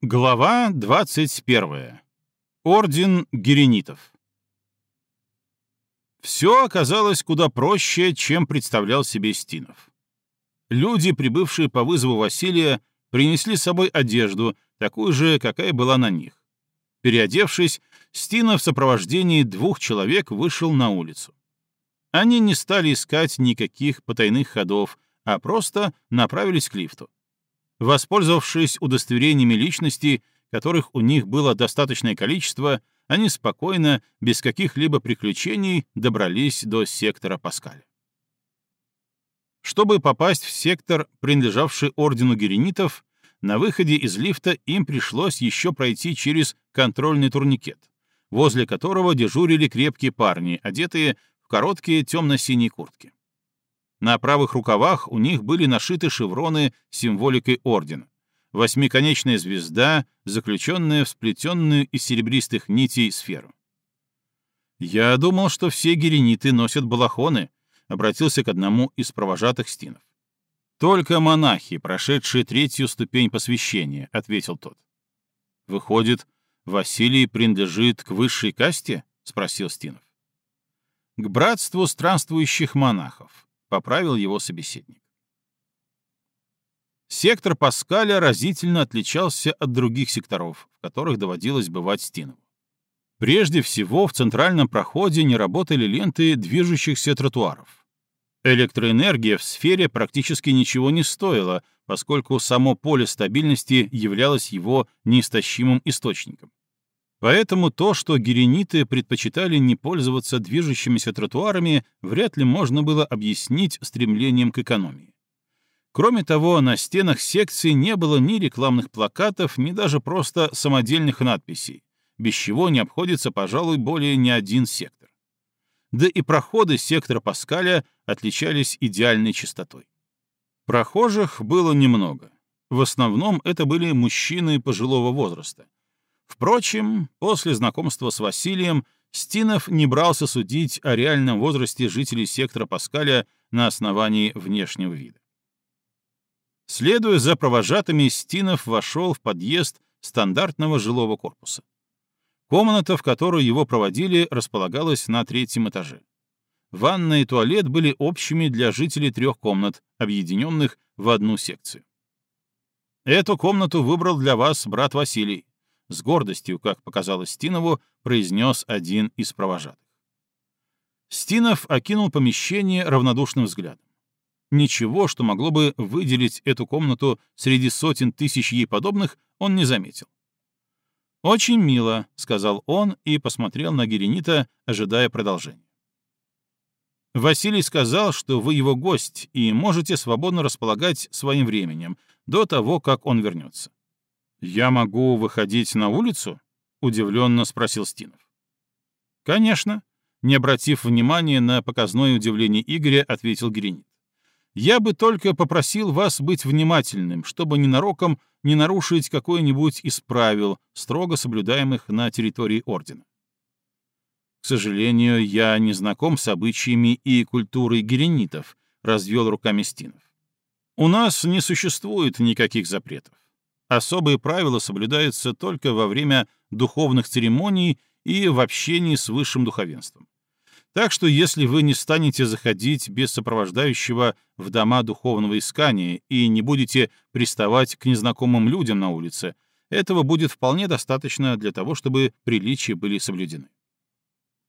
Глава 21. Орден Геренитов. Все оказалось куда проще, чем представлял себе Стинов. Люди, прибывшие по вызову Василия, принесли с собой одежду, такую же, какая была на них. Переодевшись, Стинов в сопровождении двух человек вышел на улицу. Они не стали искать никаких потайных ходов, а просто направились к лифту. Воспользовавшись удостоверениями личности, которых у них было достаточное количество, они спокойно, без каких-либо приключений, добрались до сектора Паскаля. Чтобы попасть в сектор, принадлежавший ордену геренитов, на выходе из лифта им пришлось еще пройти через контрольный турникет, возле которого дежурили крепкие парни, одетые в короткие темно-синие куртки. На правых рукавах у них были нашиты шевроны с символикой ордена. Восьмиконечная звезда, заключенная в сплетенную из серебристых нитей сферу. «Я думал, что все герениты носят балахоны», — обратился к одному из провожатых стинов. «Только монахи, прошедшие третью ступень посвящения», — ответил тот. «Выходит, Василий принадлежит к высшей касте?» — спросил Стинов. «К братству странствующих монахов», — поправил его собеседник. Сектор Паскаля разительно отличался от других секторов, в которых доводилось бывать Стинову. Прежде всего, в центральном проходе не работали ленты движущихся тротуаров. Электроэнергия в сфере практически ничего не стоила, поскольку само поле стабильности являлось его неистощимым источником. Поэтому то, что герениты предпочитали не пользоваться движущимися тротуарами, вряд ли можно было объяснить стремлением к экономии. Кроме того, на стенах секции не было ни рекламных плакатов, ни даже просто самодельных надписей, без чего не обходится, пожалуй, более ни один сектор. Да и проходы сектора Паскаля отличались идеальной чистотой. Прохожих было немного. В основном это были мужчины пожилого возраста, Впрочем, после знакомства с Василием Стинов не брался судить о реальном возрасте жителей сектора Паскаля на основании внешнего вида. Следуя за провожатыми, Стинов вошел в подъезд стандартного жилого корпуса. Комната, в которую его проводили, располагалась на третьем этаже. Ванна и туалет были общими для жителей трех комнат, объединенных в одну секцию. Эту комнату выбрал для вас брат Василий, с гордостью, как показалось Стинову, произнес один из провожатых. Стинов окинул помещение равнодушным взглядом. Ничего, что могло бы выделить эту комнату среди сотен тысяч ей подобных, он не заметил. «Очень мило», — сказал он и посмотрел на Геренита, ожидая продолжения. «Василий сказал, что вы его гость и можете свободно располагать своим временем до того, как он вернется. «Я могу выходить на улицу?» — удивленно спросил Стинов. «Конечно», — не обратив внимания на показное удивление Игоря, ответил Гринит. «Я бы только попросил вас быть внимательным, чтобы ненароком не нарушить какое-нибудь из правил, строго соблюдаемых на территории Ордена». «К сожалению, я не знаком с обычаями и культурой геренитов», — развел руками Стинов. «У нас не существует никаких запретов. Особые правила соблюдаются только во время духовных церемоний и в общении с высшим духовенством. Так что если вы не станете заходить без сопровождающего в дома духовного искания и не будете приставать к незнакомым людям на улице, этого будет вполне достаточно для того, чтобы приличия были соблюдены.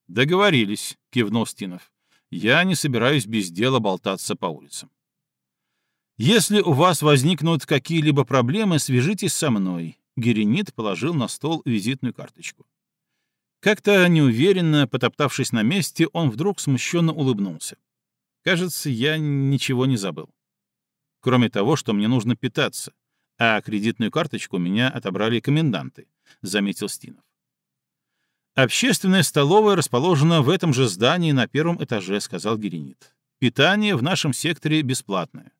«Договорились», — кивнул Стинов. «Я не собираюсь без дела болтаться по улицам». «Если у вас возникнут какие-либо проблемы, свяжитесь со мной», — Геренит положил на стол визитную карточку. Как-то неуверенно, потоптавшись на месте, он вдруг смущенно улыбнулся. «Кажется, я ничего не забыл. Кроме того, что мне нужно питаться, а кредитную карточку меня отобрали коменданты», — заметил Стинов. «Общественная столовая расположена в этом же здании на первом этаже», — сказал Геренит. «Питание в нашем секторе бесплатное.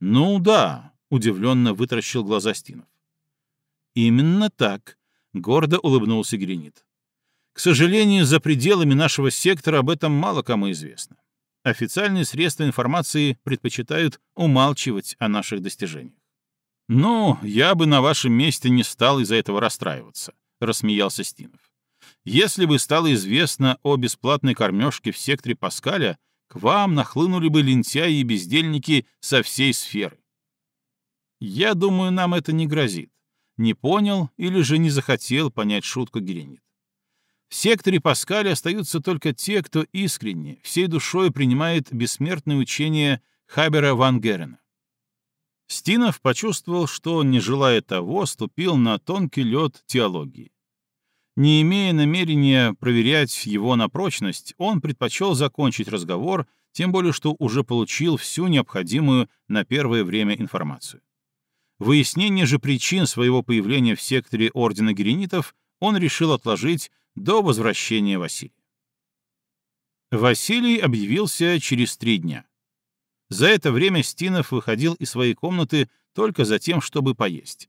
«Ну да», — удивленно вытаращил глаза Стинов. «Именно так», — гордо улыбнулся Гринит. «К сожалению, за пределами нашего сектора об этом мало кому известно. Официальные средства информации предпочитают умалчивать о наших достижениях. «Ну, я бы на вашем месте не стал из-за этого расстраиваться», — рассмеялся Стинов. «Если бы стало известно о бесплатной кормежке в секторе Паскаля, к вам нахлынули бы лентяи и бездельники со всей сферы. Я думаю, нам это не грозит. Не понял или же не захотел понять шутку Гренит. В секторе Паскаля остаются только те, кто искренне, всей душой принимает бессмертное учение Хабера ван Герена. Стинов почувствовал, что, не желая того, ступил на тонкий лед теологии. Не имея намерения проверять его на прочность, он предпочел закончить разговор, тем более что уже получил всю необходимую на первое время информацию. Выяснение же причин своего появления в секторе Ордена Геренитов он решил отложить до возвращения Василия. Василий объявился через три дня. За это время Стинов выходил из своей комнаты только за тем, чтобы поесть.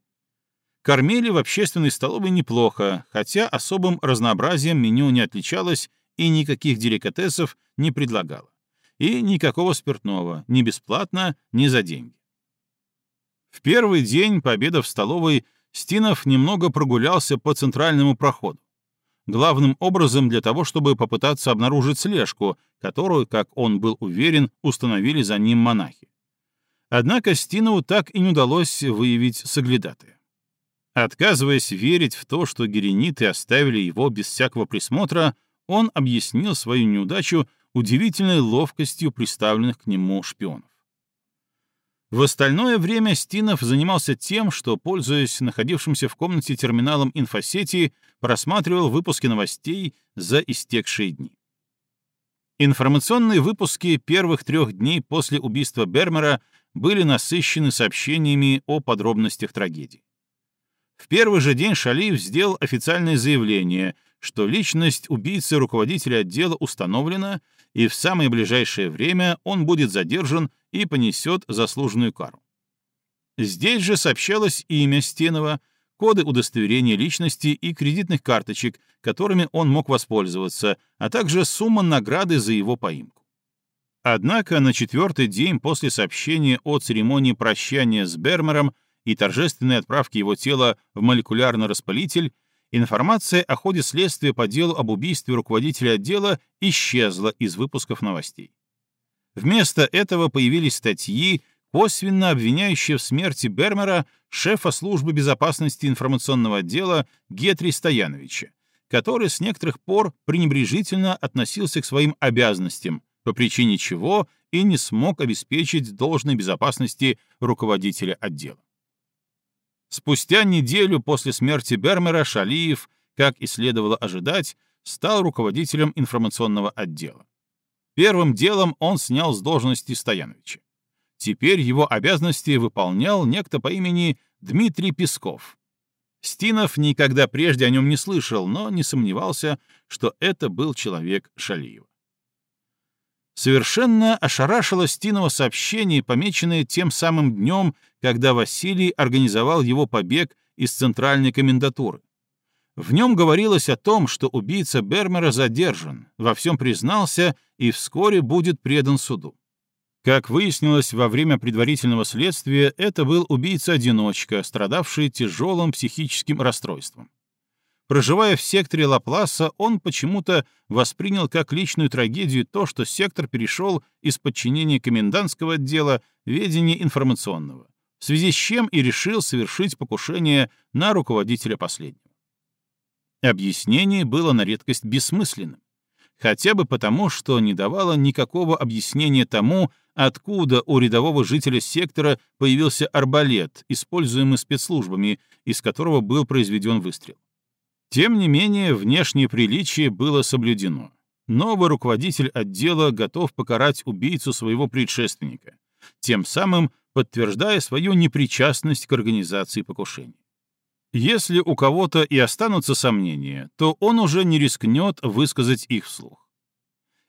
Кормили в общественной столовой неплохо, хотя особым разнообразием меню не отличалось и никаких деликатесов не предлагало. И никакого спиртного, ни бесплатно, ни за деньги. В первый день, пообедав в столовой, Стинов немного прогулялся по центральному проходу. Главным образом для того, чтобы попытаться обнаружить слежку, которую, как он был уверен, установили за ним монахи. Однако Стинову так и не удалось выявить соглядатая. Отказываясь верить в то, что герениты оставили его без всякого присмотра, он объяснил свою неудачу удивительной ловкостью приставленных к нему шпионов. В остальное время Стинов занимался тем, что, пользуясь находившимся в комнате терминалом инфосети, просматривал выпуски новостей за истекшие дни. Информационные выпуски первых трех дней после убийства Бермера были насыщены сообщениями о подробностях трагедии. В первый же день Шалиев сделал официальное заявление, что личность убийцы руководителя отдела установлена, и в самое ближайшее время он будет задержан и понесет заслуженную кару. Здесь же сообщалось имя Стенова, коды удостоверения личности и кредитных карточек, которыми он мог воспользоваться, а также сумма награды за его поимку. Однако на четвертый день после сообщения о церемонии прощания с Бермером и торжественной отправки его тела в молекулярный распылитель, информация о ходе следствия по делу об убийстве руководителя отдела исчезла из выпусков новостей. Вместо этого появились статьи, косвенно обвиняющие в смерти Бермера шефа службы безопасности информационного отдела Гетри Стояновича, который с некоторых пор пренебрежительно относился к своим обязанностям, по причине чего и не смог обеспечить должной безопасности руководителя отдела. Спустя неделю после смерти Бермера Шалиев, как и следовало ожидать, стал руководителем информационного отдела. Первым делом он снял с должности Стояновича. Теперь его обязанности выполнял некто по имени Дмитрий Песков. Стинов никогда прежде о нем не слышал, но не сомневался, что это был человек Шалиева. Совершенно ошарашило Стинова сообщение, помеченное тем самым днем, когда Василий организовал его побег из центральной комендатуры. В нем говорилось о том, что убийца Бермера задержан, во всем признался и вскоре будет предан суду. Как выяснилось во время предварительного следствия, это был убийца-одиночка, страдавший тяжелым психическим расстройством. Проживая в секторе Лапласа, он почему-то воспринял как личную трагедию то, что сектор перешел из подчинения комендантского отдела в ведение информационного, в связи с чем и решил совершить покушение на руководителя последнего. Объяснение было на редкость бессмысленным. Хотя бы потому, что не давало никакого объяснения тому, откуда у рядового жителя сектора появился арбалет, используемый спецслужбами, из которого был произведен выстрел. Тем не менее, внешнее приличие было соблюдено. Новый руководитель отдела готов покарать убийцу своего предшественника, тем самым подтверждая свою непричастность к организации покушения. Если у кого-то и останутся сомнения, то он уже не рискнет высказать их вслух.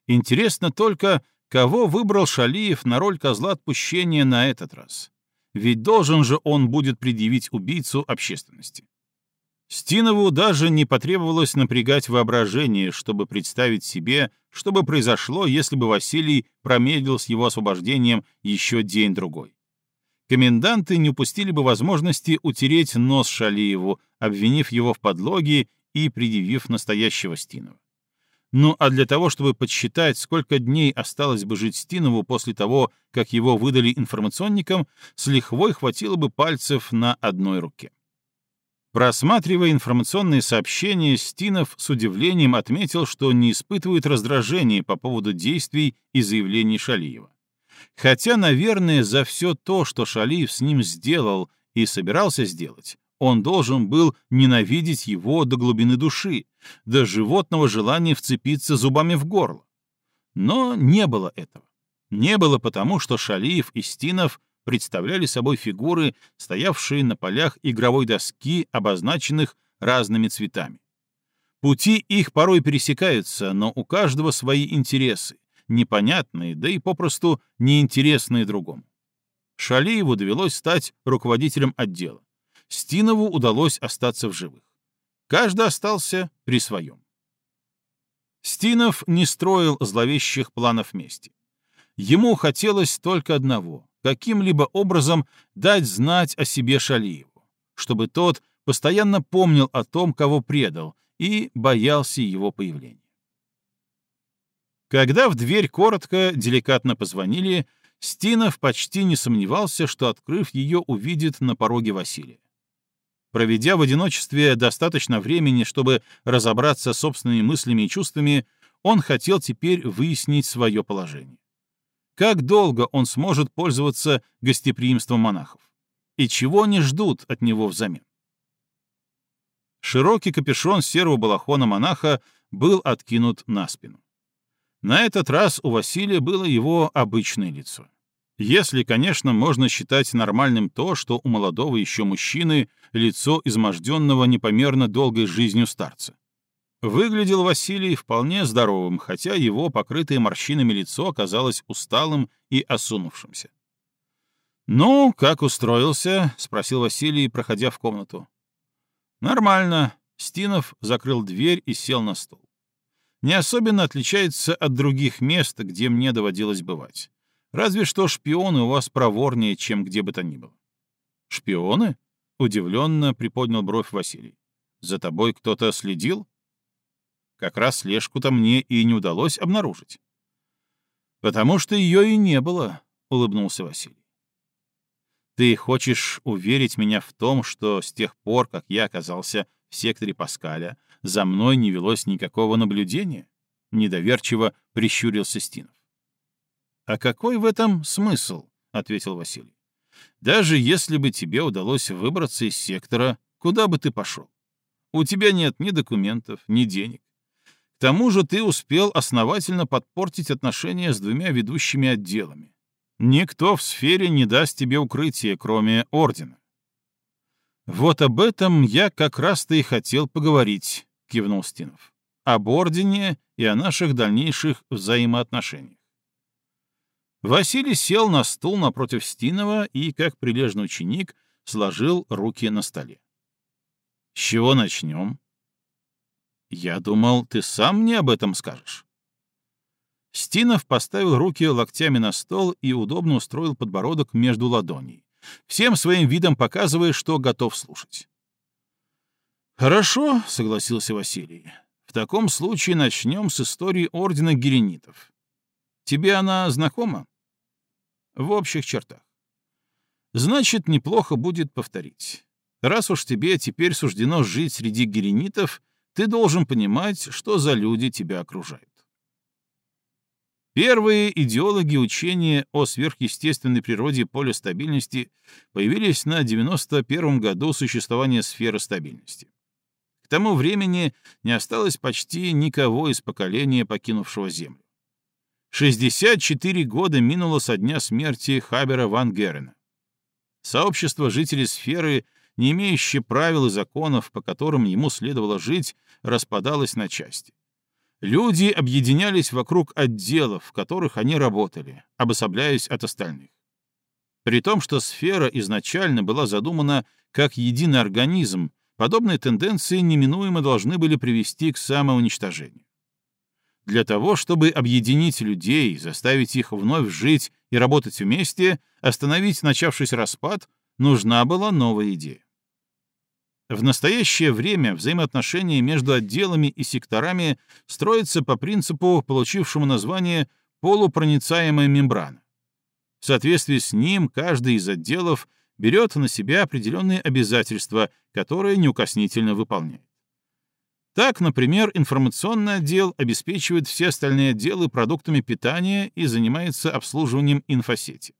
Интересно только, кого выбрал Шалиев на роль козла отпущения на этот раз. Ведь должен же он будет предъявить убийцу общественности. Стинову даже не потребовалось напрягать воображение, чтобы представить себе, что бы произошло, если бы Василий промедлил с его освобождением еще день-другой. коменданты не упустили бы возможности утереть нос Шалиеву, обвинив его в подлоге и предъявив настоящего Стинова. Ну а для того, чтобы подсчитать, сколько дней осталось бы жить Стинову после того, как его выдали информационникам, с лихвой хватило бы пальцев на одной руке. Просматривая информационные сообщения, Стинов с удивлением отметил, что не испытывает раздражения по поводу действий и заявлений Шалиева. Хотя, наверное, за все то, что Шалиев с ним сделал и собирался сделать, он должен был ненавидеть его до глубины души, до животного желания вцепиться зубами в горло. Но не было этого. Не было потому, что Шалиев и Стинов представляли собой фигуры, стоявшие на полях игровой доски, обозначенных разными цветами. Пути их порой пересекаются, но у каждого свои интересы, непонятные, да и попросту неинтересные другому. Шалиеву довелось стать руководителем отдела. Стинову удалось остаться в живых. Каждый остался при своем. Стинов не строил зловещих планов мести. Ему хотелось только одного — каким-либо образом дать знать о себе Шалиеву, чтобы тот постоянно помнил о том, кого предал, и боялся его появления. Когда в дверь коротко, деликатно позвонили, Стинов почти не сомневался, что, открыв ее, увидит на пороге Василия. Проведя в одиночестве достаточно времени, чтобы разобраться с собственными мыслями и чувствами, он хотел теперь выяснить свое положение. Как долго он сможет пользоваться гостеприимством монахов? И чего они ждут от него взамен? Широкий капюшон серого балахона монаха был откинут на спину. На этот раз у Василия было его обычное лицо. Если, конечно, можно считать нормальным то, что у молодого еще мужчины лицо изможденного непомерно долгой жизнью старца. Выглядел Василий вполне здоровым, хотя его покрытое морщинами лицо оказалось усталым и осунувшимся. «Ну, как устроился?» — спросил Василий, проходя в комнату. «Нормально». Стинов закрыл дверь и сел на стол. «Не особенно отличается от других мест, где мне доводилось бывать. Разве что шпионы у вас проворнее, чем где бы то ни было. Шпионы? Удивленно приподнял бровь Василий. За тобой кто-то следил? Как раз слежку-то мне и не удалось обнаружить. Потому что ее и не было, улыбнулся Василий. Ты хочешь уверить меня в том, что с тех пор, как я оказался в секторе Паскаля, за мной не велось никакого наблюдения? Недоверчиво прищурился Стинов. «А какой в этом смысл?» — ответил Василий. «Даже если бы тебе удалось выбраться из сектора, куда бы ты пошел? У тебя нет ни документов, ни денег. К тому же ты успел основательно подпортить отношения с двумя ведущими отделами. Никто в сфере не даст тебе укрытия, кроме Ордена». «Вот об этом я как раз-то и хотел поговорить», — кивнул Стинов. «Об Ордене и о наших дальнейших взаимоотношениях. Василий сел на стул напротив Стинова и, как прилежный ученик, сложил руки на столе. «С чего начнем?» «Я думал, ты сам мне об этом скажешь». Стинов поставил руки локтями на стол и удобно устроил подбородок между ладоней, всем своим видом показывая, что готов слушать. «Хорошо», — согласился Василий. «В таком случае начнем с истории Ордена Геренитов. Тебе она знакома?» В общих чертах. Значит, неплохо будет повторить. Раз уж тебе теперь суждено жить среди геренитов, ты должен понимать, что за люди тебя окружают. Первые идеологи учения о сверхъестественной природе поля стабильности появились на 91-м году существования сферы стабильности. К тому времени не осталось почти никого из поколения, покинувшего Землю. 64 года минуло со дня смерти Хабера ван Герена. Сообщество жителей сферы, не имеющее правил и законов, по которым ему следовало жить, распадалось на части. Люди объединялись вокруг отделов, в которых они работали, обособляясь от остальных. При том, что сфера изначально была задумана как единый организм, подобные тенденции неминуемо должны были привести к самоуничтожению. Для того, чтобы объединить людей, заставить их вновь жить и работать вместе, остановить начавшийся распад, нужна была новая идея. В настоящее время взаимоотношения между отделами и секторами строятся по принципу, получившему название полупроницаемая мембрана. В соответствии с ним каждый из отделов берет на себя определенные обязательства, которые неукоснительно выполняет. Так, например, информационный отдел обеспечивает все остальные отделы продуктами питания и занимается обслуживанием инфосети.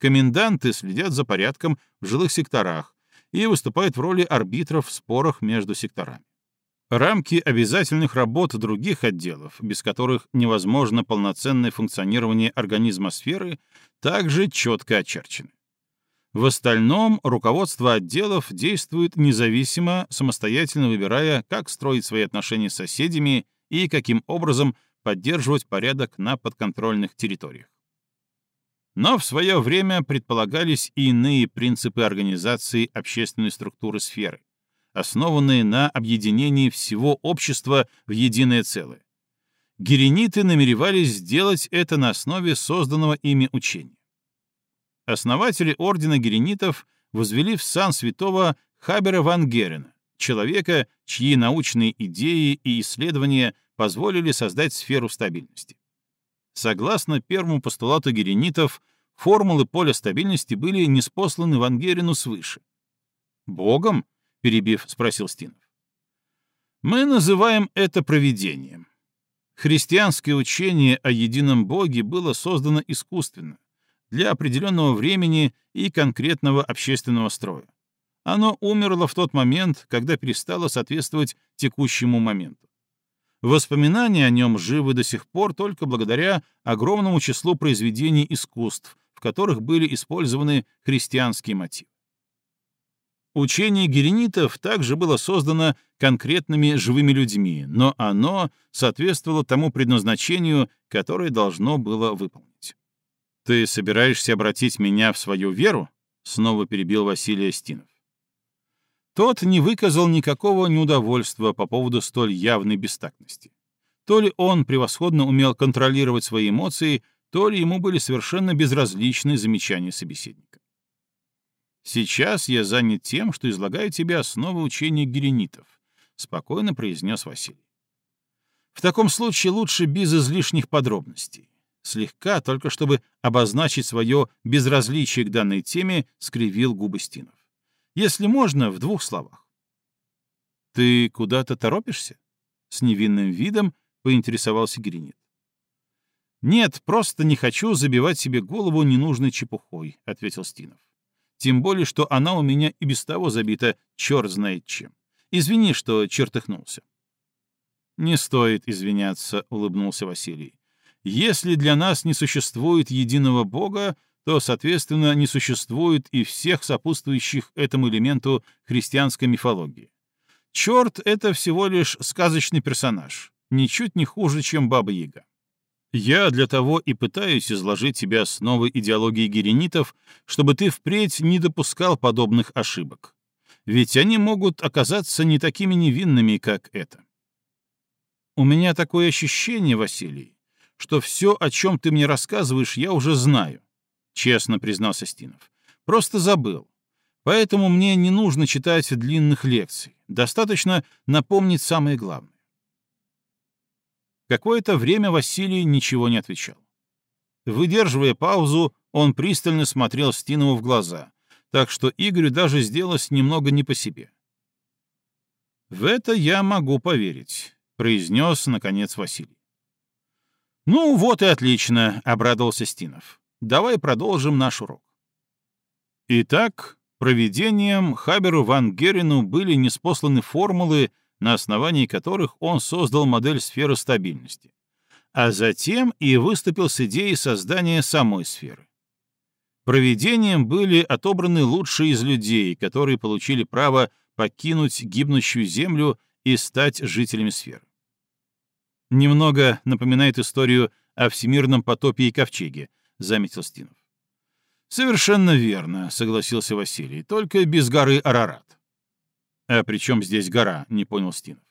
Коменданты следят за порядком в жилых секторах, и выступает в роли арбитров в спорах между секторами. Рамки обязательных работ других отделов, без которых невозможно полноценное функционирование организма сферы, также четко очерчены. В остальном руководство отделов действует независимо, самостоятельно выбирая, как строить свои отношения с соседями и каким образом поддерживать порядок на подконтрольных территориях. Но в свое время предполагались и иные принципы организации общественной структуры сферы, основанные на объединении всего общества в единое целое. Герениты намеревались сделать это на основе созданного ими учения. Основатели ордена геренитов возвели в сан святого Хабера ван Герена, человека, чьи научные идеи и исследования позволили создать сферу стабильности. Согласно первому постулату геренитов, формулы поля стабильности были неспосланы Вангерину свыше. «Богом?» — перебив, спросил Стинов. «Мы называем это провидением. Христианское учение о едином Боге было создано искусственно, для определенного времени и конкретного общественного строя. Оно умерло в тот момент, когда перестало соответствовать текущему моменту. Воспоминания о нем живы до сих пор только благодаря огромному числу произведений искусств, в которых были использованы христианские мотивы. Учение геренитов также было создано конкретными живыми людьми, но оно соответствовало тому предназначению, которое должно было выполнить. «Ты собираешься обратить меня в свою веру?» — снова перебил Василий Стинов. Тот не выказал никакого неудовольствия по поводу столь явной бестактности. То ли он превосходно умел контролировать свои эмоции, то ли ему были совершенно безразличны замечания собеседника. «Сейчас я занят тем, что излагаю тебе основы учения геренитов», — спокойно произнес Василий. «В таком случае лучше без излишних подробностей. Слегка, только чтобы обозначить свое безразличие к данной теме, скривил губы Стинов. Если можно, в двух словах. «Ты куда-то торопишься?» С невинным видом поинтересовался Гринит. «Нет, просто не хочу забивать себе голову ненужной чепухой», — ответил Стинов. «Тем более, что она у меня и без того забита черт знает чем. Извини, что чертыхнулся». «Не стоит извиняться», — улыбнулся Василий. «Если для нас не существует единого Бога, то, соответственно, не существует и всех сопутствующих этому элементу христианской мифологии. Черт — это всего лишь сказочный персонаж, ничуть не хуже, чем Баба-Яга. Я для того и пытаюсь изложить тебе основы идеологии геренитов, чтобы ты впредь не допускал подобных ошибок. Ведь они могут оказаться не такими невинными, как это. У меня такое ощущение, Василий, что все, о чем ты мне рассказываешь, я уже знаю честно признался Стинов. Просто забыл. Поэтому мне не нужно читать длинных лекций. Достаточно напомнить самое главное. Какое-то время Василий ничего не отвечал. Выдерживая паузу, он пристально смотрел Стинову в глаза, так что Игорю даже сделалось немного не по себе. «В это я могу поверить», — произнес, наконец, Василий. «Ну вот и отлично», — обрадовался Стинов. Давай продолжим наш урок. Итак, проведением Хаберу ван Герину были неспосланы формулы, на основании которых он создал модель сферы стабильности, а затем и выступил с идеей создания самой сферы. Проведением были отобраны лучшие из людей, которые получили право покинуть гибнущую Землю и стать жителями сферы. Немного напоминает историю о всемирном потопе и ковчеге, — заметил Стинов. «Совершенно верно», — согласился Василий, — «только без горы Арарат». «А при чем здесь гора?» — не понял Стинов.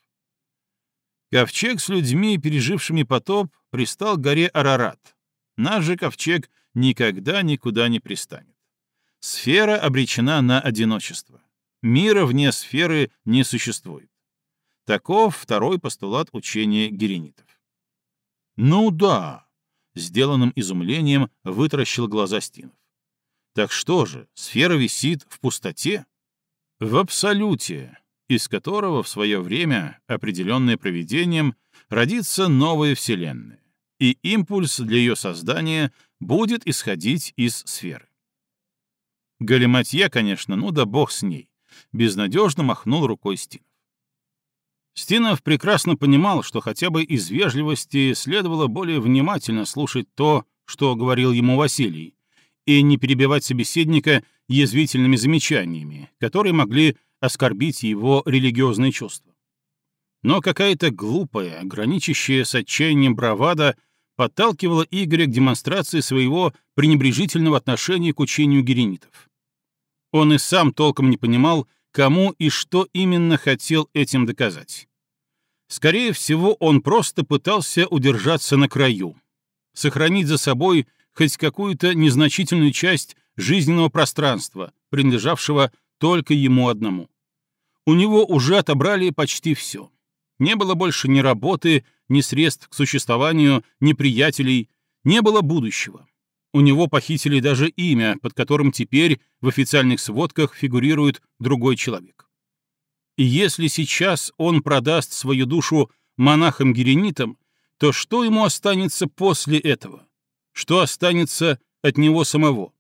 Ковчег с людьми, пережившими потоп, пристал к горе Арарат. Наш же ковчег никогда никуда не пристанет. Сфера обречена на одиночество. Мира вне сферы не существует. Таков второй постулат учения геренитов. «Ну да», — сделанным изумлением вытаращил глаза Стинов. «Так что же, сфера висит в пустоте?» «В абсолюте, из которого в свое время, определенное проведением, родится новая Вселенная, и импульс для ее создания будет исходить из сферы. Галиматья, конечно, ну да бог с ней, безнадежно махнул рукой Стинов. Стинов прекрасно понимал, что хотя бы из вежливости следовало более внимательно слушать то, что говорил ему Василий, и не перебивать собеседника язвительными замечаниями, которые могли оскорбить его религиозные чувства. Но какая-то глупая, граничащая с отчаянием бравада подталкивала Игоря к демонстрации своего пренебрежительного отношения к учению геренитов. Он и сам толком не понимал, кому и что именно хотел этим доказать. Скорее всего, он просто пытался удержаться на краю, сохранить за собой хоть какую-то незначительную часть жизненного пространства, принадлежавшего только ему одному. У него уже отобрали почти все. Не было больше ни работы, ни средств к существованию, ни приятелей, не было будущего. У него похитили даже имя, под которым теперь в официальных сводках фигурирует другой человек. И если сейчас он продаст свою душу монахам-геренитам, то что ему останется после этого? Что останется от него самого?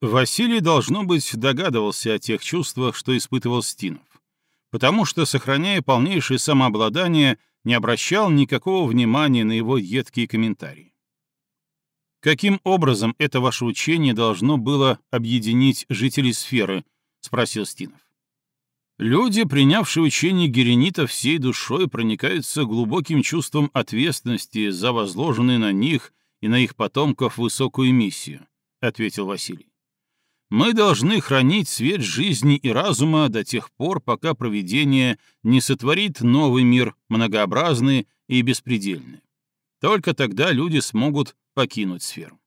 Василий, должно быть, догадывался о тех чувствах, что испытывал Стинов, потому что, сохраняя полнейшее самообладание, не обращал никакого внимания на его едкие комментарии. «Каким образом это ваше учение должно было объединить жителей сферы?» — спросил Стинов. Люди, принявшие учение Геренита всей душой, проникаются глубоким чувством ответственности за возложенную на них и на их потомков высокую миссию, — ответил Василий. Мы должны хранить свет жизни и разума до тех пор, пока провидение не сотворит новый мир, многообразный и беспредельный. Только тогда люди смогут покинуть сферу.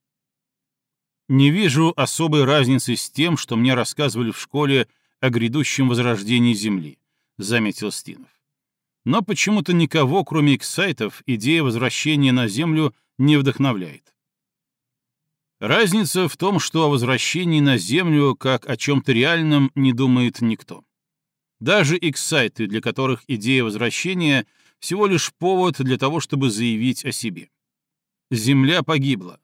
Не вижу особой разницы с тем, что мне рассказывали в школе о грядущем возрождении Земли, заметил Стинов. Но почему-то никого, кроме эксайтов, идея возвращения на Землю не вдохновляет. Разница в том, что о возвращении на Землю как о чем-то реальном не думает никто. Даже эксайты, для которых идея возвращения — всего лишь повод для того, чтобы заявить о себе. Земля погибла.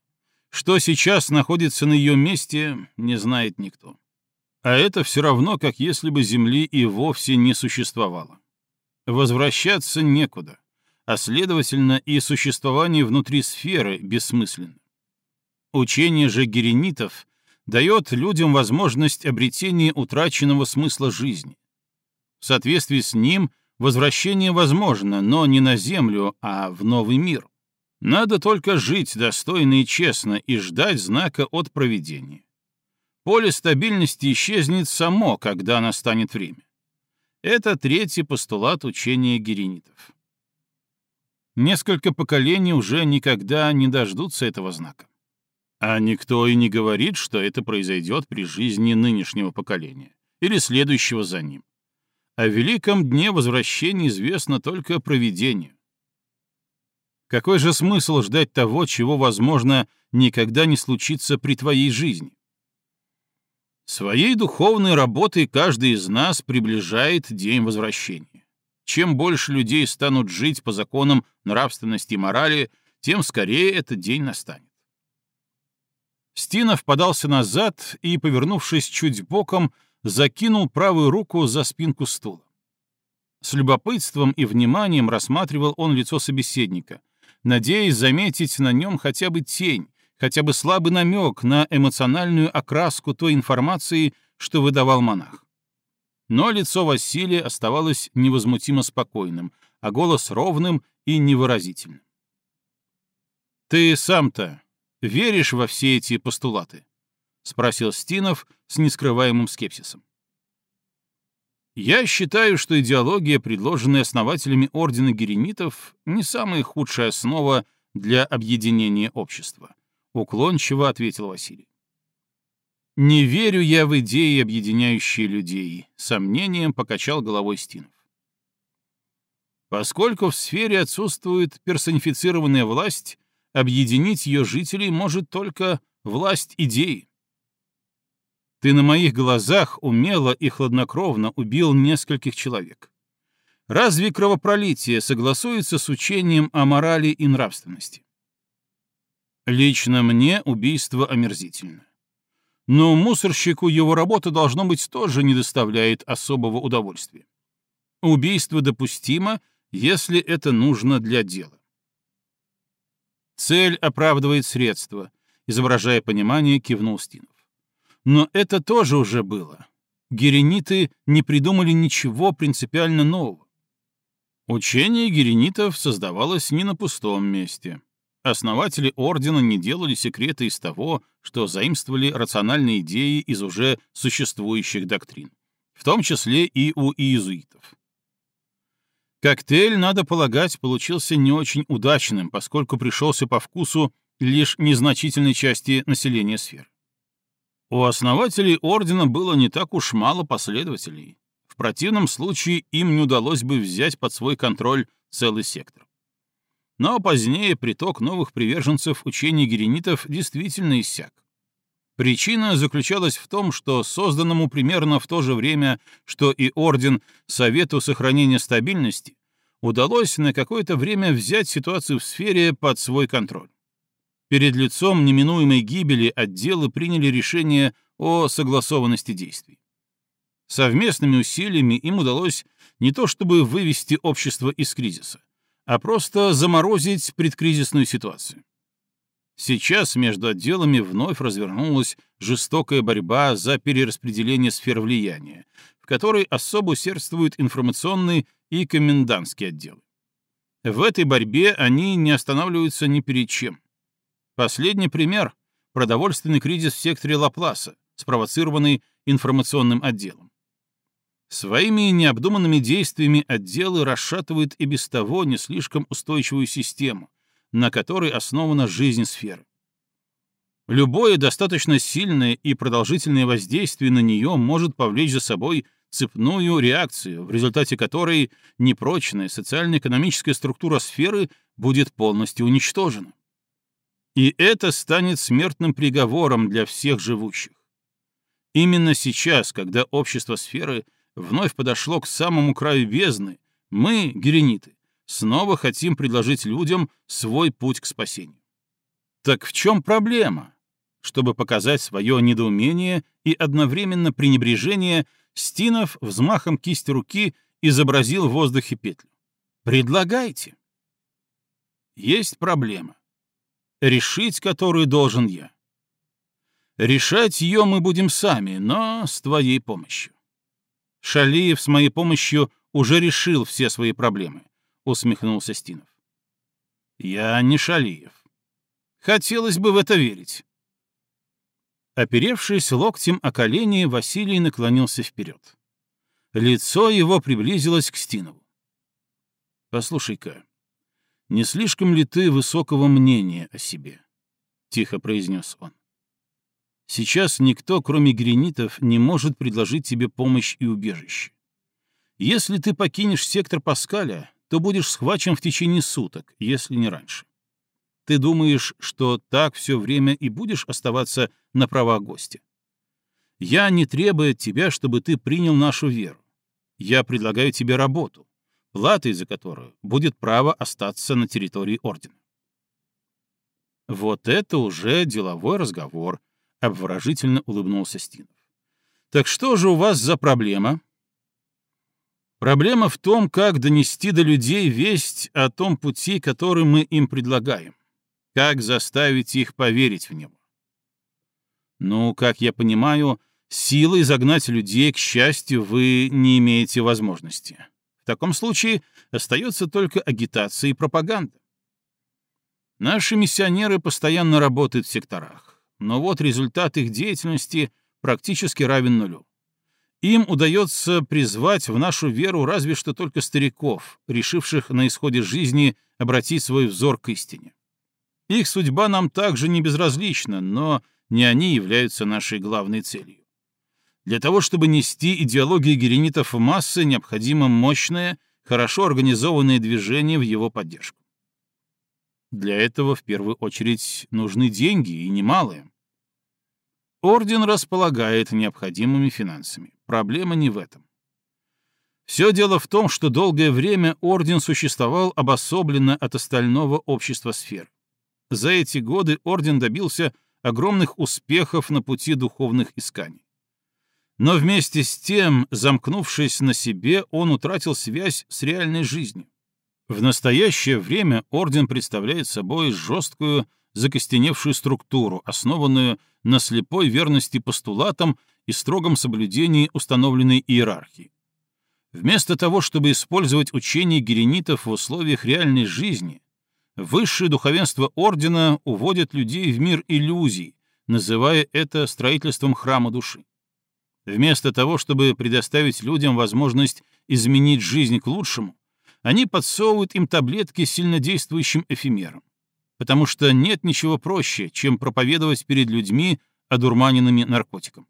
Что сейчас находится на ее месте, не знает никто. А это все равно, как если бы Земли и вовсе не существовало. Возвращаться некуда, а следовательно и существование внутри сферы бессмысленно. Учение же геренитов дает людям возможность обретения утраченного смысла жизни. В соответствии с ним возвращение возможно, но не на Землю, а в новый мир. Надо только жить достойно и честно и ждать знака от проведения. Поле стабильности исчезнет само, когда настанет время. Это третий постулат учения геренитов. Несколько поколений уже никогда не дождутся этого знака. А никто и не говорит, что это произойдет при жизни нынешнего поколения или следующего за ним. О великом дне возвращения известно только провидению. Какой же смысл ждать того, чего, возможно, никогда не случится при твоей жизни? Своей духовной работой каждый из нас приближает день возвращения. Чем больше людей станут жить по законам нравственности и морали, тем скорее этот день настанет. Стинов подался назад и, повернувшись чуть боком, закинул правую руку за спинку стула. С любопытством и вниманием рассматривал он лицо собеседника, надеясь заметить на нем хотя бы тень, хотя бы слабый намек на эмоциональную окраску той информации, что выдавал монах. Но лицо Василия оставалось невозмутимо спокойным, а голос ровным и невыразительным. «Ты сам-то веришь во все эти постулаты?» — спросил Стинов с нескрываемым скепсисом. Я считаю, что идеология, предложенная основателями Ордена Геренитов, не самая худшая основа для объединения общества, — уклончиво ответил Василий. «Не верю я в идеи, объединяющие людей», — сомнением покачал головой Стинов. Поскольку в сфере отсутствует персонифицированная власть, объединить ее жителей может только власть идеи. Ты на моих глазах умело и хладнокровно убил нескольких человек. Разве кровопролитие согласуется с учением о морали и нравственности? Лично мне убийство омерзительно. Но мусорщику его работа, должно быть, тоже не доставляет особого удовольствия. Убийство допустимо, если это нужно для дела. Цель оправдывает средства, изображая понимание, кивнул Стинов. Но это тоже уже было. Герениты не придумали ничего принципиально нового. Учение геренитов создавалось не на пустом месте. Основатели ордена не делали секрета из того, что заимствовали рациональные идеи из уже существующих доктрин, в том числе и у иезуитов. Коктейль, надо полагать, получился не очень удачным, поскольку пришелся по вкусу лишь незначительной части населения сфер. У основателей ордена было не так уж мало последователей. В противном случае им не удалось бы взять под свой контроль целый сектор. Но позднее приток новых приверженцев учений геренитов действительно иссяк. Причина заключалась в том, что созданному примерно в то же время, что и Орден Совету сохранения стабильности, удалось на какое-то время взять ситуацию в сфере под свой контроль. Перед лицом неминуемой гибели отделы приняли решение о согласованности действий. Совместными усилиями им удалось не то чтобы вывести общество из кризиса, а просто заморозить предкризисную ситуацию. Сейчас между отделами вновь развернулась жестокая борьба за перераспределение сфер влияния, в которой особо усердствуют информационный и комендантский отделы. В этой борьбе они не останавливаются ни перед чем. Последний пример — продовольственный кризис в секторе Лапласа, спровоцированный информационным отделом. Своими необдуманными действиями отделы расшатывают и без того не слишком устойчивую систему, на которой основана жизнь сферы. Любое достаточно сильное и продолжительное воздействие на нее может повлечь за собой цепную реакцию, в результате которой непрочная социально-экономическая структура сферы будет полностью уничтожена. И это станет смертным приговором для всех живущих. Именно сейчас, когда общество сферы вновь подошло к самому краю бездны, мы, герениты, снова хотим предложить людям свой путь к спасению. Так в чем проблема? Чтобы показать свое недоумение и одновременно пренебрежение, Стинов взмахом кисти руки изобразил в воздухе петлю. «Предлагайте». Есть проблема решить которую должен я. Решать ее мы будем сами, но с твоей помощью. Шалиев с моей помощью уже решил все свои проблемы, усмехнулся Стинов. Я не Шалиев. Хотелось бы в это верить. Оперевшись локтем о колени, Василий наклонился вперед. Лицо его приблизилось к Стинову. «Послушай-ка, «Не слишком ли ты высокого мнения о себе?» — тихо произнес он. «Сейчас никто, кроме гренитов, не может предложить тебе помощь и убежище. Если ты покинешь сектор Паскаля, то будешь схвачен в течение суток, если не раньше. Ты думаешь, что так все время и будешь оставаться на правах гостя? Я не требую от тебя, чтобы ты принял нашу веру. Я предлагаю тебе работу, платой за которую будет право остаться на территории ордена. Вот это уже деловой разговор, обворожительно улыбнулся Стинов. Так что же у вас за проблема? Проблема в том, как донести до людей весть о том пути, который мы им предлагаем. Как заставить их поверить в него. Ну, как я понимаю, силой загнать людей, к счастью, вы не имеете возможности. В таком случае остается только агитация и пропаганда. Наши миссионеры постоянно работают в секторах, но вот результат их деятельности практически равен нулю. Им удается призвать в нашу веру разве что только стариков, решивших на исходе жизни обратить свой взор к истине. Их судьба нам также не безразлична, но не они являются нашей главной целью. Для того, чтобы нести идеологию геренитов в массы, необходимо мощное, хорошо организованное движение в его поддержку. Для этого в первую очередь нужны деньги, и немалые. Орден располагает необходимыми финансами. Проблема не в этом. Все дело в том, что долгое время орден существовал обособленно от остального общества сфер. За эти годы орден добился огромных успехов на пути духовных исканий. Но вместе с тем, замкнувшись на себе, он утратил связь с реальной жизнью. В настоящее время орден представляет собой жесткую, закостеневшую структуру, основанную на слепой верности постулатам и строгом соблюдении установленной иерархии. Вместо того, чтобы использовать учение геренитов в условиях реальной жизни, высшее духовенство ордена уводит людей в мир иллюзий, называя это строительством храма души. Вместо того, чтобы предоставить людям возможность изменить жизнь к лучшему, они подсовывают им таблетки с сильнодействующим эфемером потому что нет ничего проще, чем проповедовать перед людьми одурманенными наркотиком.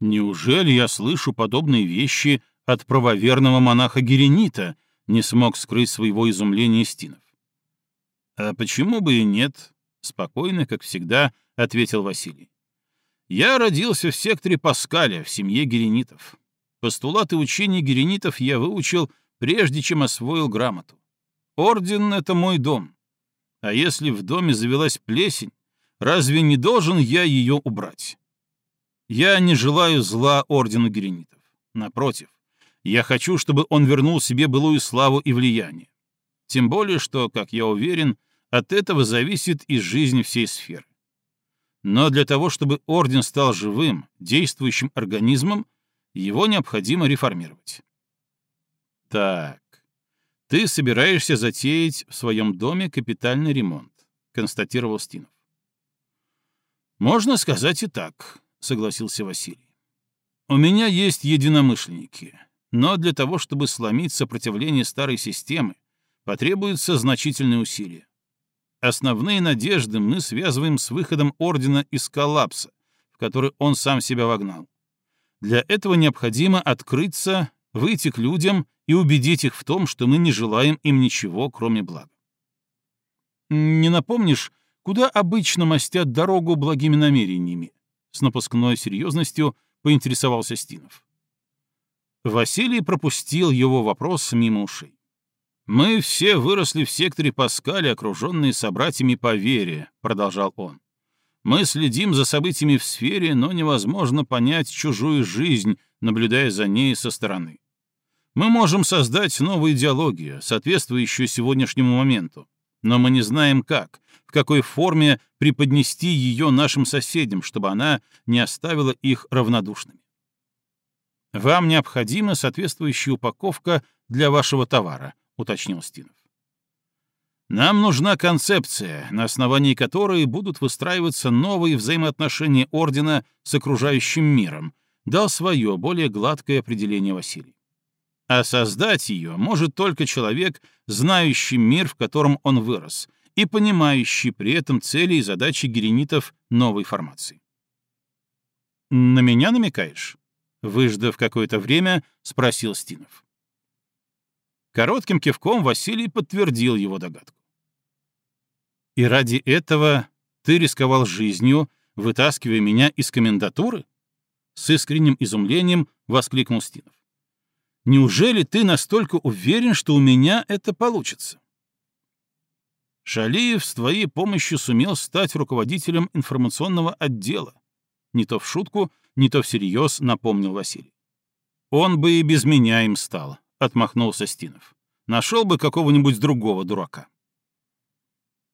Неужели я слышу подобные вещи от правоверного монаха Геренита, не смог скрыть своего изумления Стинов. А почему бы и нет? Спокойно, как всегда, ответил Василий. Я родился в секторе Паскаля, в семье геренитов. Постулаты учения геренитов я выучил, прежде чем освоил грамоту. Орден — это мой дом. А если в доме завелась плесень, разве не должен я ее убрать? Я не желаю зла ордену геренитов. Напротив, я хочу, чтобы он вернул себе былую славу и влияние. Тем более, что, как я уверен, от этого зависит и жизнь всей сферы. Но для того, чтобы орден стал живым, действующим организмом, его необходимо реформировать. Так, «Ты собираешься затеять в своем доме капитальный ремонт», — констатировал Стинов. «Можно сказать и так», — согласился Василий. «У меня есть единомышленники, но для того, чтобы сломить сопротивление старой системы, потребуются значительные усилия. Основные надежды мы связываем с выходом Ордена из коллапса, в который он сам себя вогнал. Для этого необходимо открыться, выйти к людям и убедить их в том, что мы не желаем им ничего, кроме блага. «Не напомнишь, куда обычно мастят дорогу благими намерениями?» С напускной серьезностью поинтересовался Стинов. Василий пропустил его вопрос мимо ушей. «Мы все выросли в секторе Паскаля, окруженные собратьями по вере», — продолжал он. «Мы следим за событиями в сфере, но невозможно понять чужую жизнь, наблюдая за ней со стороны. Мы можем создать новую идеологию, соответствующую сегодняшнему моменту, но мы не знаем как, в какой форме преподнести ее нашим соседям, чтобы она не оставила их равнодушными. «Вам необходима соответствующая упаковка для вашего товара», — уточнил Стинов. «Нам нужна концепция, на основании которой будут выстраиваться новые взаимоотношения Ордена с окружающим миром», дал свое более гладкое определение Василий. А создать ее может только человек, знающий мир, в котором он вырос, и понимающий при этом цели и задачи геренитов новой формации. «На меня намекаешь?» Выждав какое-то время, спросил Стинов. Коротким кивком Василий подтвердил его догадку. «И ради этого ты рисковал жизнью, вытаскивая меня из комендатуры?» С искренним изумлением воскликнул Стинов. Неужели ты настолько уверен, что у меня это получится? Шалиев с твоей помощью сумел стать руководителем информационного отдела. Не то в шутку, не то всерьез, напомнил Василий. Он бы и без меня им стал, отмахнулся Стинов. Нашел бы какого-нибудь другого дурака.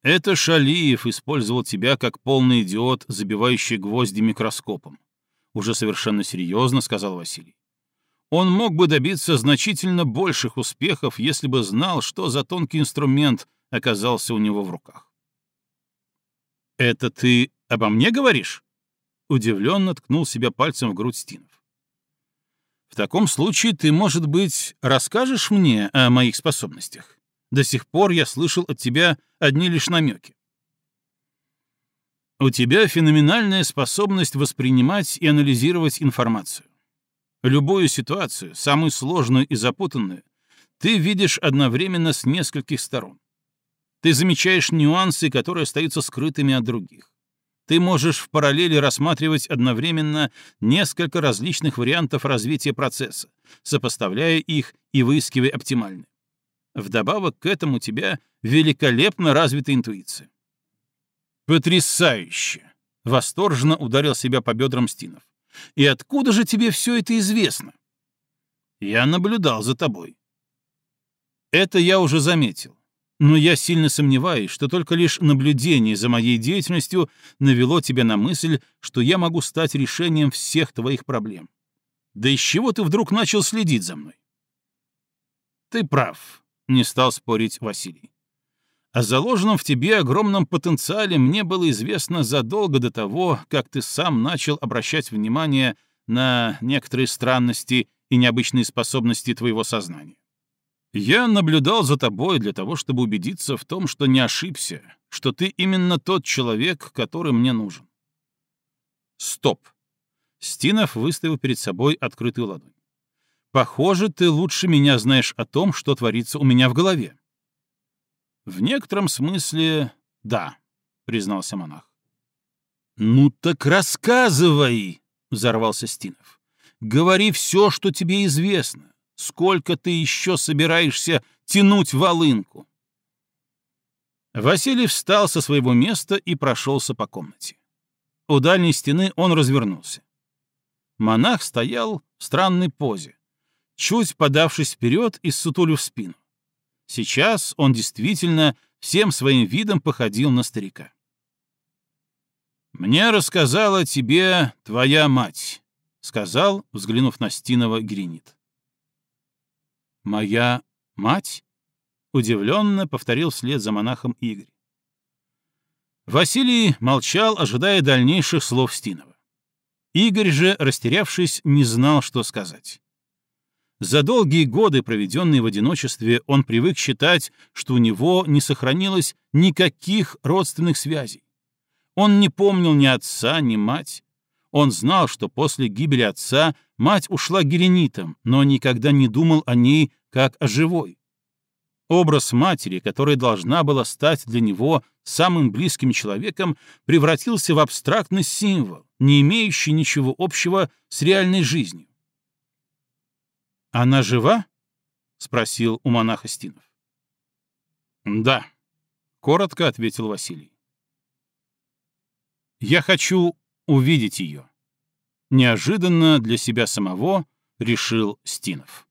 Это Шалиев использовал тебя как полный идиот, забивающий гвозди микроскопом. Уже совершенно серьезно сказал Василий. Он мог бы добиться значительно больших успехов, если бы знал, что за тонкий инструмент оказался у него в руках. «Это ты обо мне говоришь?» Удивленно ткнул себя пальцем в грудь Стинов. В таком случае ты, может быть, расскажешь мне о моих способностях? До сих пор я слышал от тебя одни лишь намеки. У тебя феноменальная способность воспринимать и анализировать информацию. Любую ситуацию, самую сложную и запутанную, ты видишь одновременно с нескольких сторон. Ты замечаешь нюансы, которые остаются скрытыми от других. Ты можешь в параллели рассматривать одновременно несколько различных вариантов развития процесса, сопоставляя их и выискивая оптимальный. Вдобавок к этому у тебя великолепно развита интуиция. «Потрясающе!» — восторженно ударил себя по бедрам Стинов. «И откуда же тебе все это известно?» «Я наблюдал за тобой». «Это я уже заметил. Но я сильно сомневаюсь, что только лишь наблюдение за моей деятельностью навело тебя на мысль, что я могу стать решением всех твоих проблем. Да из чего ты вдруг начал следить за мной? Ты прав, — не стал спорить Василий. О заложенном в тебе огромном потенциале мне было известно задолго до того, как ты сам начал обращать внимание на некоторые странности и необычные способности твоего сознания. Я наблюдал за тобой для того, чтобы убедиться в том, что не ошибся, что ты именно тот человек, который мне нужен. Стоп. Стинов выставил перед собой открытую ладонь. Похоже, ты лучше меня знаешь о том, что творится у меня в голове. В некотором смысле, да, признался монах. Ну так рассказывай, взорвался Стинов. Говори все, что тебе известно. Сколько ты еще собираешься тянуть волынку?» Василий встал со своего места и прошелся по комнате. У дальней стены он развернулся. Монах стоял в странной позе, чуть подавшись вперед и сутулив спину. Сейчас он действительно всем своим видом походил на старика. «Мне рассказала тебе твоя мать», — сказал, взглянув на Стинова Гринит. «Моя мать?» — удивленно повторил вслед за монахом Игорь. Василий молчал, ожидая дальнейших слов Стинова. Игорь же, растерявшись, не знал, что сказать. За долгие годы, проведенные в одиночестве, он привык считать, что у него не сохранилось никаких родственных связей. Он не помнил ни отца, ни мать. Он знал, что после гибели отца Мать ушла геренитом, но никогда не думал о ней как о живой. Образ матери, которая должна была стать для него самым близким человеком, превратился в абстрактный символ, не имеющий ничего общего с реальной жизнью. «Она жива?» — спросил у монаха Стинов. «Да», — коротко ответил Василий. «Я хочу увидеть ее» неожиданно для себя самого решил Стинов.